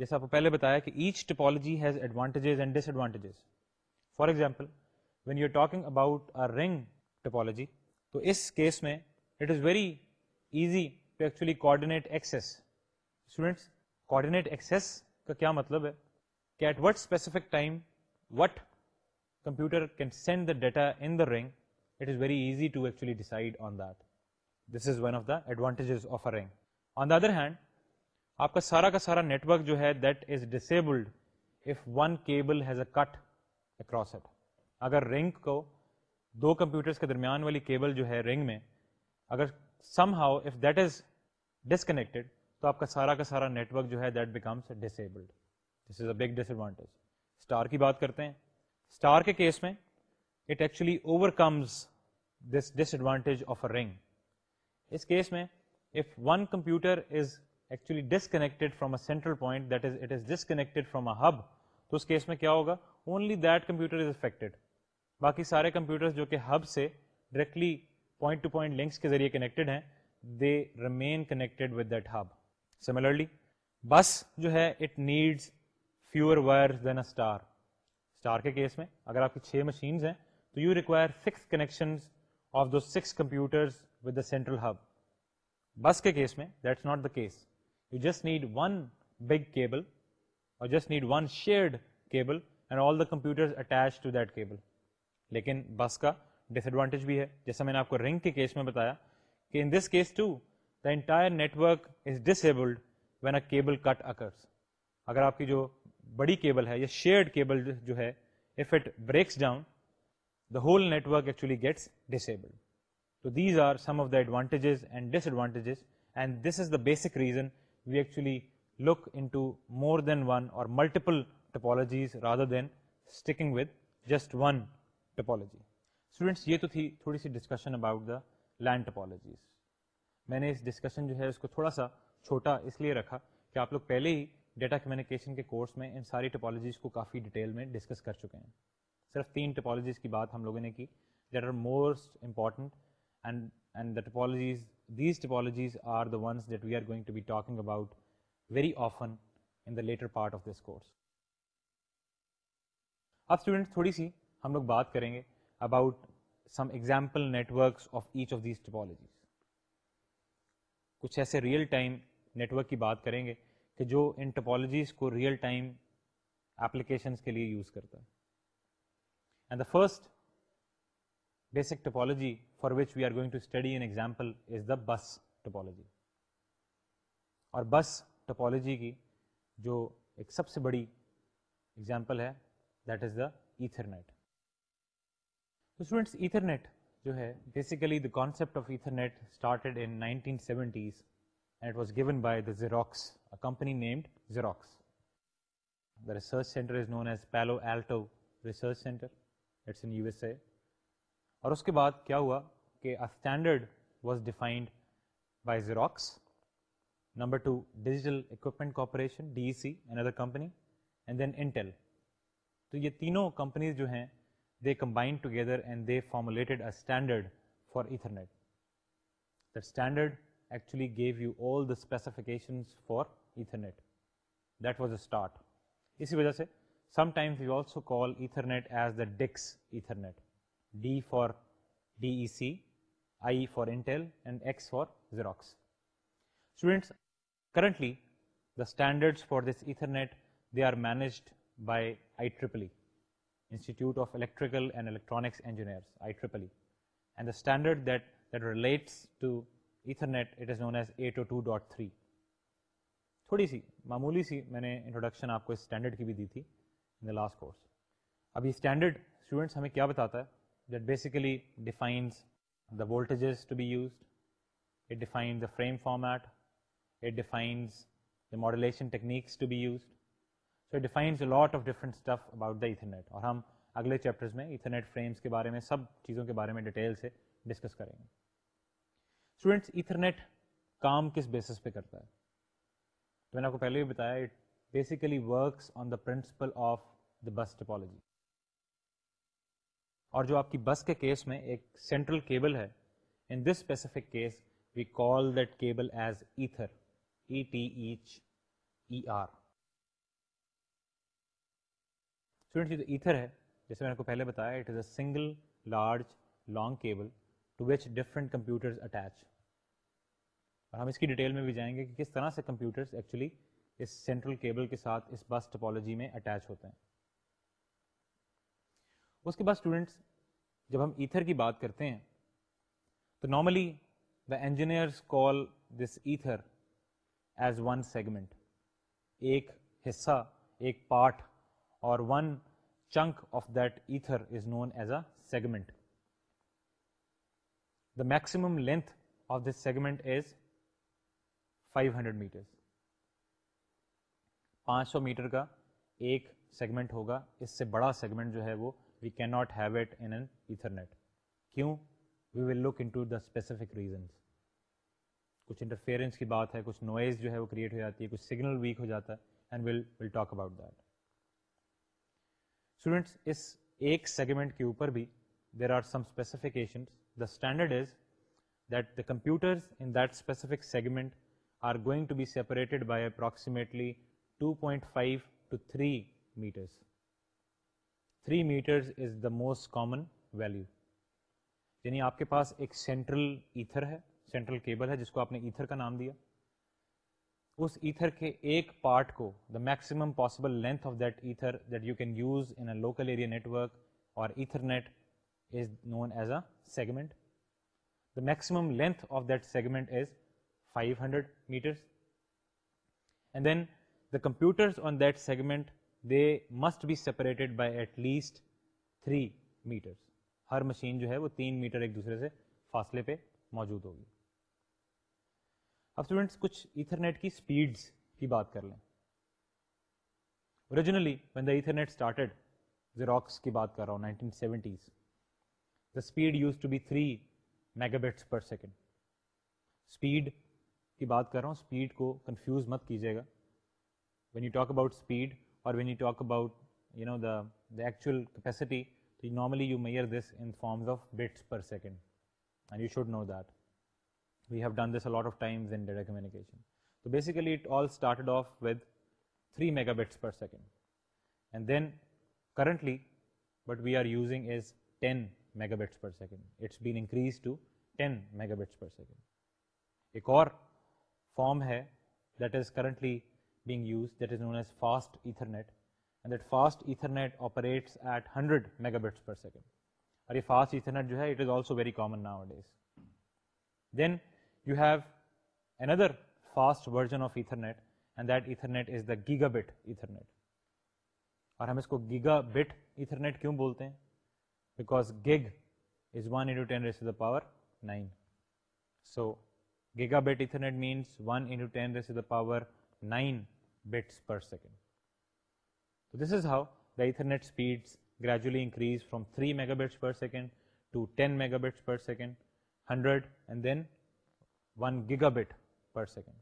جیسا آپ کو پہلے بتایا کہ each topology has advantages and disadvantages for example when you are talking about a ring topology تو اس کیس میں it is very easy to actually coordinate access students coordinate access کا کیا مطلب ہے کہ at what specific time what computer can send the data in the ring it is very easy to actually decide on that this is one of the advantages of a ring on the other hand آپ کا سارا کا سارا net work جو ہے that is disabled if one cable has a cut across it اگر ring کو دو computers کے درمیان والی کیبل جو ہے رنگ میں اگر somehow if that is disconnected تو آپ کا سارا کا سارا نیٹ ورک جو ہے that becomes disabled this is a big disadvantage star کی بات کرتے ہیں اسٹار کے کیس میں it actually overcomes this disadvantage of a ring اس کیس میں if one computer is actually point from is central point it is a hub تو اس کیس میں کیا ہوگا اونلی دیٹ کمپیوٹر سارے کمپیوٹر جو کہ ہب سے directly point to point links کے ذریعے کنیکٹڈ ہیں they remain connected with that hub similarly bus جو ہے it needs fewer wire a star کے کیس میں اگر آپ کی چھ مشینز ہیں تو you require six connection of do six computers with the central hub bus کے کیس میں that's not the case just need one big cable or just need one shared cable and all the computer attach to that cable لیکن bus کا ڈس advantage بھی ہے جیسا میں نے آپ کو رنگ کے کیس میں بتایا کہ in this case to the entire network is disabled when a cable cut across اگر آپ کی جو بڑی کیبل ہے یا شیئرڈ کیبل جو ہے if it breaks down the whole network actually gets disabled تو these are some of the advantages and disadvantages and this is the basic reason we actually look into more than one or multiple topologies rather than sticking with just one topology students یہ تو تھی تھوڑی سی discussion about the LAN topologies میں نے اس discussion جو ہے اس کو تھوڑا سا چھوٹا اس لیے رکھا کہ آپ لوگ پہلے ہی ڈیٹا کمیونیکیشن کے کورس میں ان ساری ٹپالوجیز کو کافی ڈیٹیل میں ڈسکس کر چکے ہیں صرف تین ٹپالوجیز کی بات ہم لوگوں نے کی that are most important and the topologies these topologies are those we arguing about very often later part of this course اب اسٹوڈنٹ تھوڑی سی ہم لوگ بات کریں گے about some example networks each of these topologies کچھ ایسے ریئل ٹائم نیٹورک کی بات کریں گے کہ جو ان ٹپالوجیز کو ریئل ٹائم اپلیکیشنس کے لیے یوز کرتا ہے first basic topology for which we are going to study an example is the bus topology اور بس ٹپالوجی کی جو ایک سب سے بڑی اگزامپل ہے that is the Ethernets Ethernet جو ہے basically the concept of ایتھرنیٹینٹیز was given by Xerox اور اس کے بعد کیا ہوا کہ standard was defined by Xerox number two digital equipment corporation D C and other company and then Intel تو یہ تینوں کمپنیز جو ہیں they combine together and they formulated a standard for Ethernet the standard actually gave you all the specification for Ethernet that was a start اسی وجہ سے DIX Ethernet D for D E C I for Intel and X for Xerox students currently the standards for this Ethernet they are IEEE, by I Electrical institute of electrical and electronics the I that, and the standard that that relates a to two dot three تھوڑی سی معمولی سی میں نے introduction آپ کو standard کی بھی دی تھی ان دا لاسٹ کورس اب یہ اسٹینڈرڈ اسٹوڈنٹس ہمیں کیا بتاتا ہے بیسکلیٹ defines the voltages to be used it defines the frame format it defines the modulation techniques to be used so it defines a lot of different stuff about the Ethernet اور ہم اگلے chapters میں Ethernet frames کے بارے میں سب چیزوں کے بارے میں ڈیٹیل سے ڈسکس کریں گے اسٹوڈنٹس ایتھرنیٹ کام کس بیسس پہ کرتا ہے تو میں نے آپ کو پہلے بھی بتایا it basically works on the principle of the bus topology اور جو آپ کی بس کے کیس میں ایک سینٹرل کیبل ہے in this specific case we call that cable as ether E T H E R جو ایتھر ہے جیسے میں نے آپ کو پہلے بتایا it is a single large long cable to which different computers attach اور ہم اس کی ڈیٹیل میں بھی جائیں گے کہ کس طرح سے کمپیوٹرز ایکچولی اس سینٹرل کیبل کے ساتھ اس بس ٹپالوجی میں اٹیچ ہوتے ہیں اس کے بعد اسٹوڈینٹس جب ہم ایتھر کی بات کرتے ہیں تو normally the engineers call this ether as one one segment ایک ایک حصہ part or chunk of that ether is known as a segment the maximum length of this segment is 500 hundred metre پانچ سو میٹر کا ایک segment ہوگا اس سے بڑا سیگمنٹ جو ہے وہ we can not have at انتھرنیٹ کیوں look into the specific reasons کچھ انٹرفیئرنس کی بات ہے کچھ نوائز جو ہے وہ کریٹ ہو جاتی ہے کچھ سگنل ویک ہو جاتا ہے اس ایک سیگمنٹ کے اوپر بھی there are some specification the standard is that the computer segment are going to be separated by approximately two point five mattress three matters is the most common value یعنی آپ کے پاس ایک سینٹرل ایتھر ہے central cable ہے جس کو آپ نے ایتھر کا نام دیا اس ایتھر کے ایک پارٹ کو the maximum possible length of that ether that you can use in local area network اور ether net is known as a segment the maximum length of that segment is five hundred metres and then the computers on that segment they must be separated by at least three metres ہر machine جو ہے وہ تین metre ایک دوسرے سے فاصلے پہ موجود ہوگی اب اسٹوڈینٹس کچھ ایتھرنیٹ کی اسپیڈس کی بات کر لیں originally when the Ethernet started Xerox کی بات کر رہا ہوں nineteen seventies the speed use to be three mega bits per second speed کی بات کر رہا ہوں اسپیڈ کو کنفیوز مت کیجیے گا when you talk about speed or when you talk about you know the دیکھ capacity normally you measure this in forms of per second and you should know that we have done this a lot of time تو basically of with three megabits per second and then currently but we are using is ten mega bits per second increase to ten mega bits per second ایک اور form ہے that is currently ہم اس کو gigabit کی nine per second تو this is how the ethernet speeds gradually increase from three megabits per second to ten megabits per second hundred and then one gigabit per second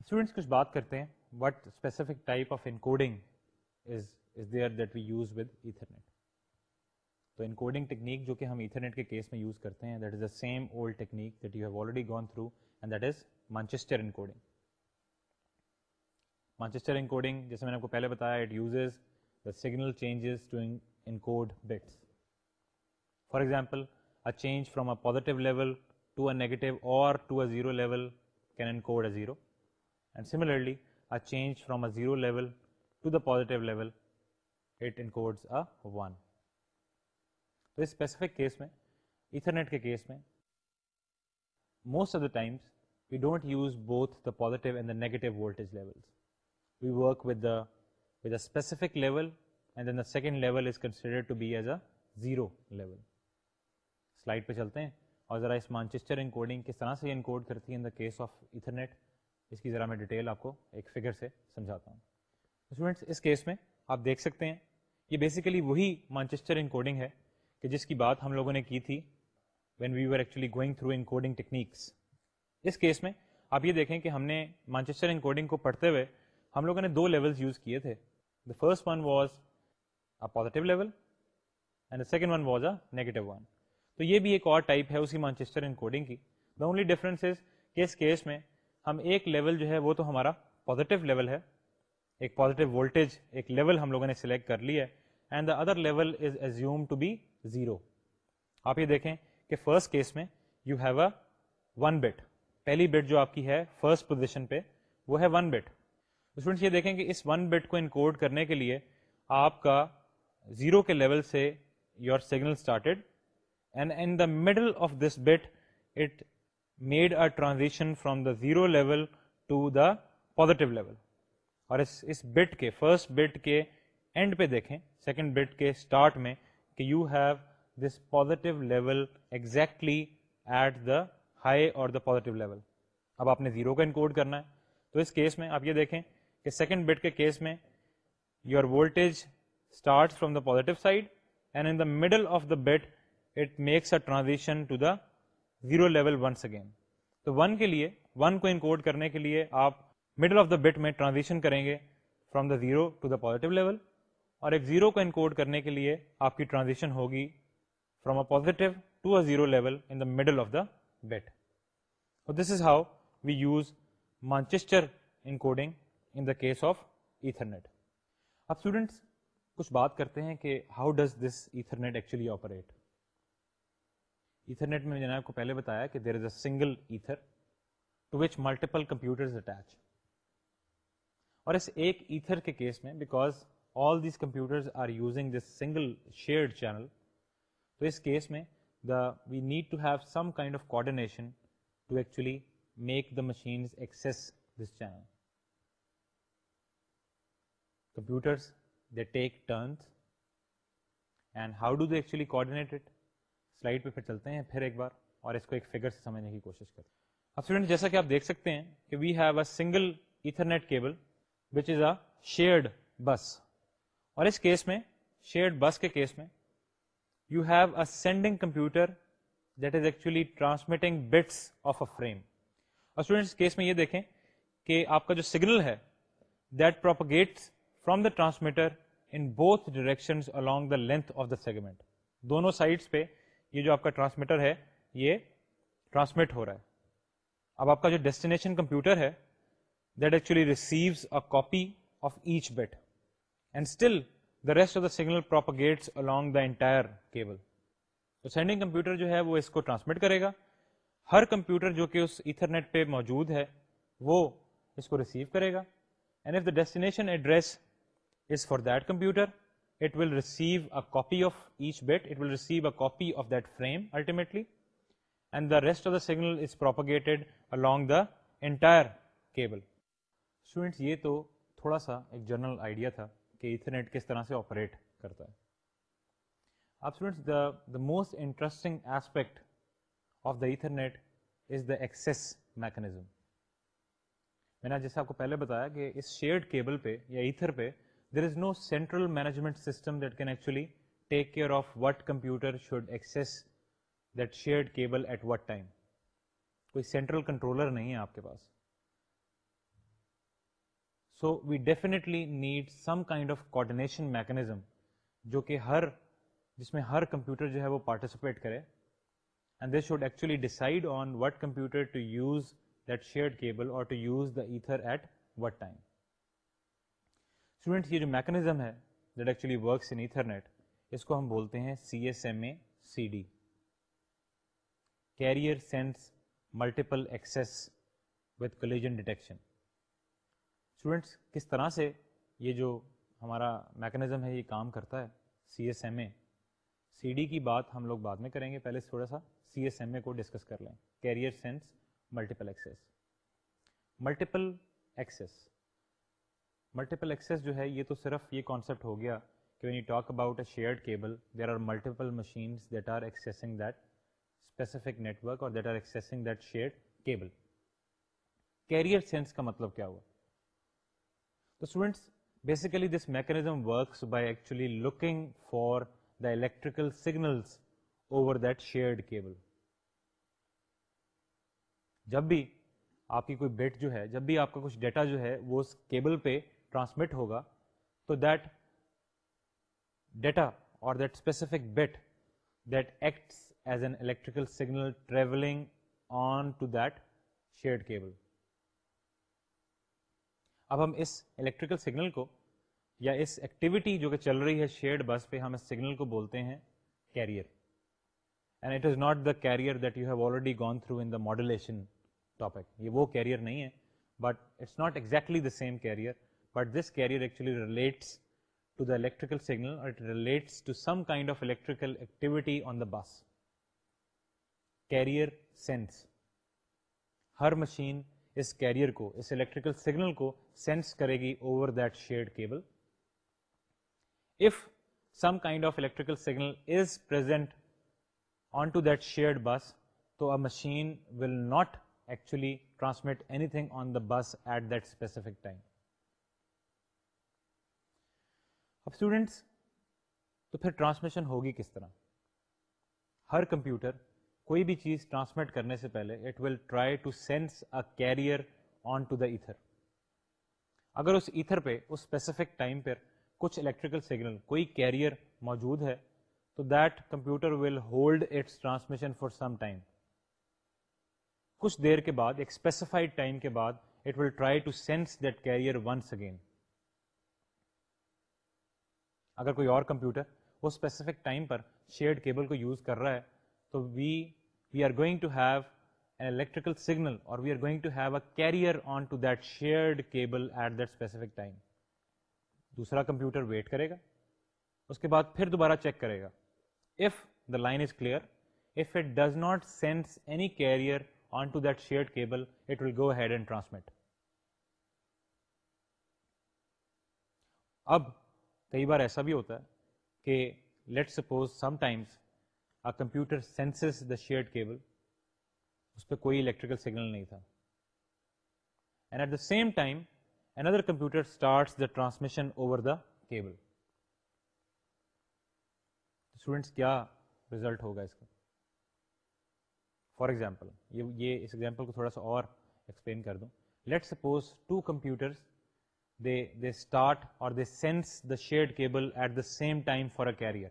students کچھ بات کرتے ہیں what specific type of encoding technique جو کہ ہم Ethernet کے case میں use کرتے ہیں that is the old technique that you have already gone through and that is Manchester encoding Manchester encoding جیسے میں نے آپ کو پہلے بتایا it uses the signal changes to in bits for example a change from a positive level to to a a negative or zero level can encode a zero and similarly similarly change from a zero level to the positive level it a one تو اس specific case میں Ethernet کے case میں most of the times we don't use both the positive and the negative voltage levels we work ودا وا specific level and then the second level is consider zero level slide پہ چلتے ہیں اور ذرا اس مانچسٹر ان کوڈنگ کس طرح سے ان کوڈ کرتی ہے in the case of Ethernet اس کی ذرا میں ڈیٹیل آپ کو ایک فگر سے سمجھاتا ہوں اسٹوڈینٹس اس کیس میں آپ دیکھ سکتے ہیں یہ بیسیکلی وہی مانچیسٹر انکوڈنگ ہے کہ جس کی بات ہم لوگوں نے کی تھی when we you are actually going through encoding techniques اس کیس میں آپ یہ دیکھیں کہ ہم نے مانچسٹر ان کوڈنگ کو پڑھتے ہوئے ہم لوگوں نے دو لیولز یوز کیے تھے the first one was a positive level and the second one was a negative one تو یہ بھی ایک اور ٹائپ ہے اسی مانچسٹر مانچیسٹر ان کوڈنگ کی دا اونلی کہ اس کیس میں ہم ایک لیول جو ہے وہ تو ہمارا پازیٹیو لیول ہے ایک پازیٹیو وولٹیج ایک لیول ہم لوگوں نے سلیکٹ کر لی ہے and the other level is assume to be zero آپ یہ دیکھیں کہ فرسٹ کیس میں you have a one bit پہلی بیٹ جو آپ کی ہے فرسٹ پوزیشن پہ وہ ہے ون بیٹ اسٹوڈینٹس یہ دیکھیں کہ اس ون بٹ کو انکوڈ کرنے کے لیے آپ کا زیرو کے لیول سے your signal started and in the middle of this bit it made a transition from the zero level to the positive level اور اس اس بٹ کے فرسٹ بٹ کے اینڈ پہ دیکھیں سیکنڈ بٹ کے اسٹارٹ میں کہ you have this positive level exactly at the high or the positive level اب آپ نے زیرو کا انکوڈ کرنا ہے تو اس کیس میں آپ یہ دیکھیں کہ سیکنڈ بٹ کے کیس میں your volt start from the positive side and in the middle of the bit it makes a transition to the zero level once again تو ون کے لیے ون کو انکوڈ کرنے کے لیے آپ مڈل آف دا بیٹ میں transition کریں گے from the zero to the positive level اور ایک زیرو کو انکوڈ کرنے کے لیے آپ کی ٹرانزیکشن ہوگی from a positive to a zero level in the middle of the bit this is how we use Manchester encoding in the case of Ethernet اب اسٹوڈنٹس کچھ بات کرتے ہیں کہ how does this Ethernet actually operate Ethernet میں جناب آپ کو پہلے بتایا کہ there is a single ether to which multiple computer attach اور اس ایک ایتھر کے کیس میں because all these computers are using this single shared channel تو اس کیس میں the we need to have some kind of coordination to actually make the machines access this channel you have ending computer that is actually transmitting bits of a frame case میں یہ دیکھیں کہ آپ کا جو signal ہے this from the transmitter in both direction along the length of the segment دونوں sides پہ یہ جو آپ کا ٹرانسمیٹر ہے یہ ٹرانسمٹ ہو رہا ہے اب آپ کا جو ڈیسٹینیشن کمپیوٹر ہے that actually receives a copy of each bit and still the rest of the signal propagates gets the entire cable تو سینڈنگ کمپیوٹر جو ہے وہ اس کو ٹرانسمٹ کرے گا ہر کمپیوٹر جو کہ اس ایتھرنیٹ پہ موجود ہے وہ اس کو ریسیو کرے گا and if the destination address for دمپیوٹر یہ تو تھوڑا سا جرل آئیڈیا تھا کہ most interesting aspect of the Ethernet is this میکم میں نے جیسے آپ کو پہلے بتایا کہ اس شیئر کیبل پہ یا ایتھر پہ there is no central management system then actually take care of what computer should access that shared cable at what time کوئی سینٹرل کنٹرولر نہیں ہے آپ کے پاس so we definitely need some kind of coordination mechanism جو کہ ہر جس میں ہر کمپیوٹر جو ہے وہ پارٹیسپیٹ کرے and this should actually decide on what computer to use that shared cable or to use the ether at what time students یہ جو میکنزم ہے that actually works in Ethernet اس کو ہم بولتے ہیں C S M A C D carrier sense multiple access with collision detection students کس طرح سے یہ جو ہمارا میکنزم ہے یہ کام کرتا ہے C S M A C D کی بات ہم لوگ بعد میں کریں گے پہلے تھوڑا سا سی ایس ایم اے کو ڈسکس کر لیں carrier sense multiple access multiple access multiple access جو ہے یہ تو صرف یہ کانسیپٹ ہو گیا کہ when you talk about a shared cable there are multiple machines that are accessing that specific network or that are accessing that shared cable carrier sense کا مطلب کیا ہوا تو students basically this mechanism works by actually looking for the electrical signals over that shared cable جب بھی آپ کی کوئی بیٹ جو ہے جب بھی آپ کا کچھ ڈیٹا جو ہے وہ اس کیبل پہ ٹرانسمٹ ہوگا تو that that data or specific that acts as an electrical signal travelling on to that cable اب ہم اس الیکٹریکل سگنل کو یا اس ایکٹیویٹی جو کہ چل رہی ہے شیئرڈ بس پہ ہم اس سگنل کو بولتے ہیں carrier and it is not the carrier that you have already gone through in the modulation topic یہ وہ کیریئر نہیں ہے but it's not exactly the same carrier but this carrier actually relates to the electrical signal on the carrier اس carrier کو اس electrical signal کو sense کرے گی over there kind of electrical signal is put on to دیئرڈ bus تو machine will not actually transmit anything on the bus at دفک اب students تو پھر ٹرانسمیشن ہوگی کس طرح ہر کمپیوٹر کوئی بھی چیز ٹرانسمٹ کرنے سے پہلے it will try to sense a carrier on to the ether اگر اس ایتھر پہ اس اسپیسیفک ٹائم پہ کچھ الیکٹریکل سگنل کوئی کیریئر موجود ہے تو that computer will hold its transmission for some time کچھ دیر کے بعد ایک اسپیسیفائڈ ٹائم کے بعد it will try to sense that carrier once again اگر کوئی اور کمپیوٹر وہ اسپیسیفک ٹائم پر شیئرڈ کیبل کو یوز کر رہا ہے تو we we are going to have an electrical signal اور we are going to have a carrier on to that shared cable at that specific time دوسرا computer wait کرے گا اس کے بعد پھر دوبارہ چیک کرے گا if the line is clear if it does not sense any carrier on to that shared cable it will go ahead and transmit اب کئی بار ایسا بھی ہوتا ہے کہ let suppose sometimes a computer senses the shared cable اس پہ کوئی الیکٹریکل سگنل نہیں تھا and at the same time another computer transmission over the cable students کیا ریزلٹ ہوگا اس کا فار ایگزامپل یہ اس ایگزامپل کو تھوڑا سا اور ایکسپلین کر دوں let suppose two computers they they start اور they sense the shared cable at the same time for a carrier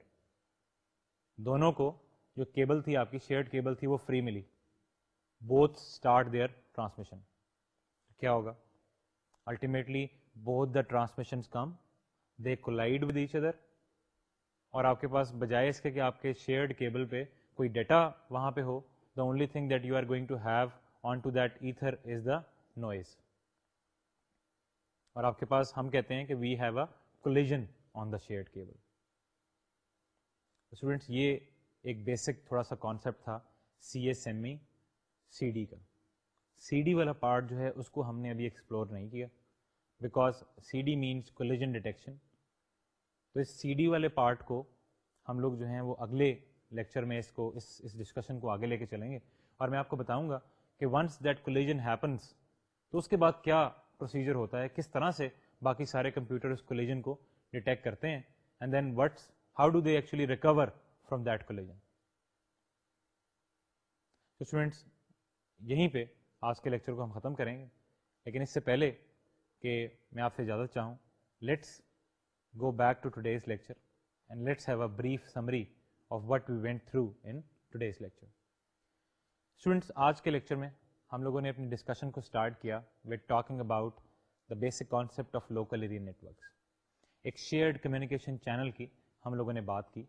دونوں کو جو کیبل تھی آپ کی شیئرڈ کیبل تھی وہ فری ملی بوتھ اسٹارٹ دیئر ٹرانسمیشن کیا ہوگا ultimately both the transmissions come they collide و دی چر اور آپ کے پاس بجائز کے کہ آپ کے شیئرڈ کیبل پہ کوئی ڈیٹا وہاں پہ ہو the only thing that you are going to have on to that ether is the noise اور آپ کے پاس ہم کہتے ہیں کہ we have a collision on the share students یہ ایک بیسک تھوڑا سا کانسیپٹ تھا C S M A C D کا سی ڈی والا پارٹ جو ہے اس کو ہم نے ابھی ایکسپلور نہیں کیا because C D means collision detection تو اس سی ڈی والے پارٹ کو ہم لوگ جو ہیں وہ اگلے لیکچر میں اس کو اس اس ڈسکشن کو آگے لے کے چلیں گے اور میں آپ کو بتاؤں گا کہ ونس دیٹ کولیجن ہیپنس تو اس کے بعد کیا پروسیجر ہوتا ہے کس طرح سے باقی سارے کمپیوٹر اس کولیجن کو ڈیٹیکٹ کرتے ہیں and then what's how do they actually recover from that تو اسٹوڈینٹس یہیں پہ آج کے لیکچر کو ہم ختم کریں گے لیکن اس سے پہلے کہ میں آپ سے اجازت چاہوں let's go back to today's lecture and let's have a brief summary of what we went through in today's lecture students آج کے لیکچر میں ہم لوگوں نے اپنی ڈسکشن کو اسٹارٹ کیا with talking about the basic concept of local area networks ایک شیئرڈ کمیونیکیشن چینل کی ہم لوگوں نے بات کی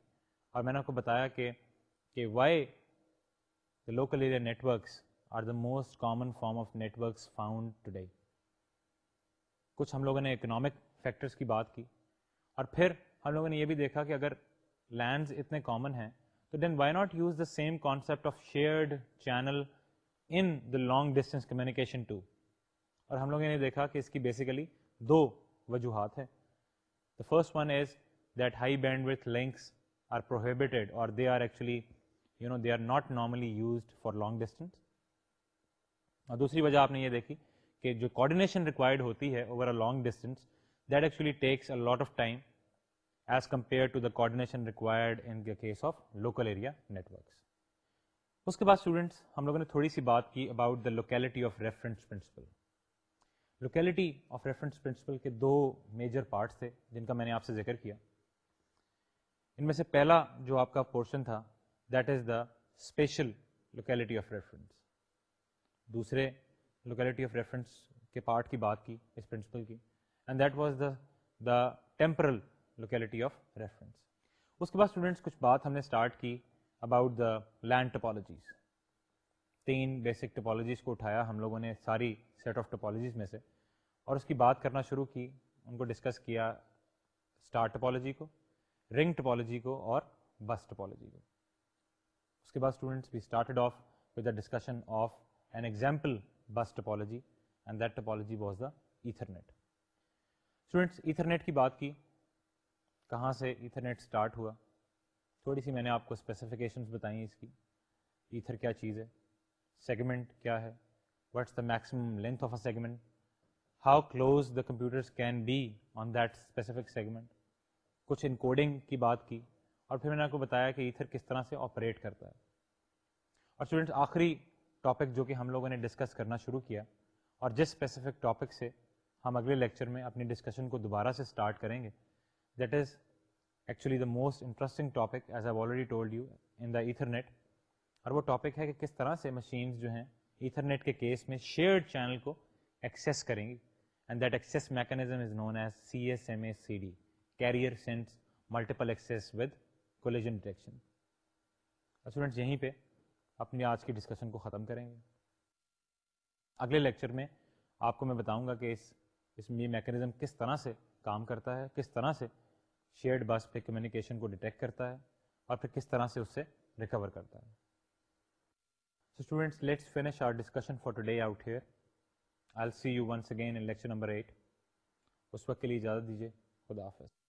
اور میں نے آپ کو بتایا کہ کہ why the local area networks are the most common form of networks found today کچھ ہم لوگوں نے اکنامک فیکٹرس کی بات کی اور پھر ہم لوگوں نے یہ بھی دیکھا کہ اگر لینڈز اتنے کامن ہیں تو then why not use the same concept of shared channel in the long distance communication too اور ہم لوگوں نے دیکھا کہ اس کی بیسیکلی دو وجوہات ہیں the first one is that high bandwidth links are prohibited اور they are actually you know they are not normally used for long distance اور دوسری وجہ آپ نے یہ دیکھی کہ جو کوآڈینیشن ریکوائرڈ ہوتی ہے over a long distance that actually takes a lot of time as required in the case of local area networks اس کے بعد اسٹوڈنٹس ہم لوگوں نے تھوڑی سی بات کی about the locality of reference principle locality of reference principle کے دو میجر پارٹس تھے جن کا میں نے آپ سے ذکر کیا ان میں سے پہلا جو آپ کا پورشن تھا that is the spatial locality of reference دوسرے لوکیلٹی آف ریفرنس کے پارٹ کی بات کی اس پرنسپل کی and that was the the temporal locality of reference اس کے بعد اسٹوڈنٹس کچھ بات ہم نے اسٹارٹ کی اباؤٹ دا لینڈ ٹپالوجیز تین بیسک ٹپالوجیز کو اٹھایا ہم لوگوں نے ساری سیٹ آف ٹپالوجیز میں سے اور اس کی بات کرنا شروع کی ان کو ڈسکس کیا اسٹار ٹپالوجی کو رنگ ٹپالوجی کو اور بس ٹپالوجی کو اس کے بعد اسٹوڈنٹس بھی started off with the discussion of an example bus topology and that topology was the Ethernet students Ethernet کی بات کی کہاں سے ایتھرنیٹ اسٹارٹ ہوا تھوڑی سی میں نے آپ کو اسپیسیفکیشنس بتائیں اس کی ایتھر کیا چیز ہے سیگمنٹ کیا ہے what's the maximum length of a segment how close the computers can be on that specific segment کچھ انکوڈنگ کی بات کی اور پھر میں نے آپ کو بتایا کہ ایتھر کس طرح سے آپریٹ کرتا ہے اور اسٹوڈنٹس آخری ٹاپک جو کہ ہم لوگوں نے ڈسکس کرنا شروع کیا اور جس اسپیسیفک ٹاپک سے ہم اگلے لیکچر میں اپنی ڈسکشن کو دوبارہ سے اسٹارٹ کریں گے that is actually the most interesting topic as I already told you in the Ethernet اور وہ ٹاپک ہے کہ کس طرح سے مشینز جو ہیں ایتھرنیٹ کے کیس میں شیئرڈ چینل کو ایکسیس کریں گی and that access mechanism is known as C C S M A D carrier sense multiple access with collision detection students یہیں پہ اپنی آج کی ڈسکشن کو ختم کریں گے اگلے لیکچر میں آپ کو میں بتاؤں گا کہ اس میکینزم کس طرح سے کام کرتا ہے کس طرح سے شیئرڈ بس پہ کمیونیکیشن کو ڈیٹیکٹ کرتا ہے اور پھر کس طرح سے اس سے ریکور کرتا ہے so students let's finish our discussion for today out here I see you once again in lecture number eight اس وقت کے لیے اجازت دیجیے خدا حافظ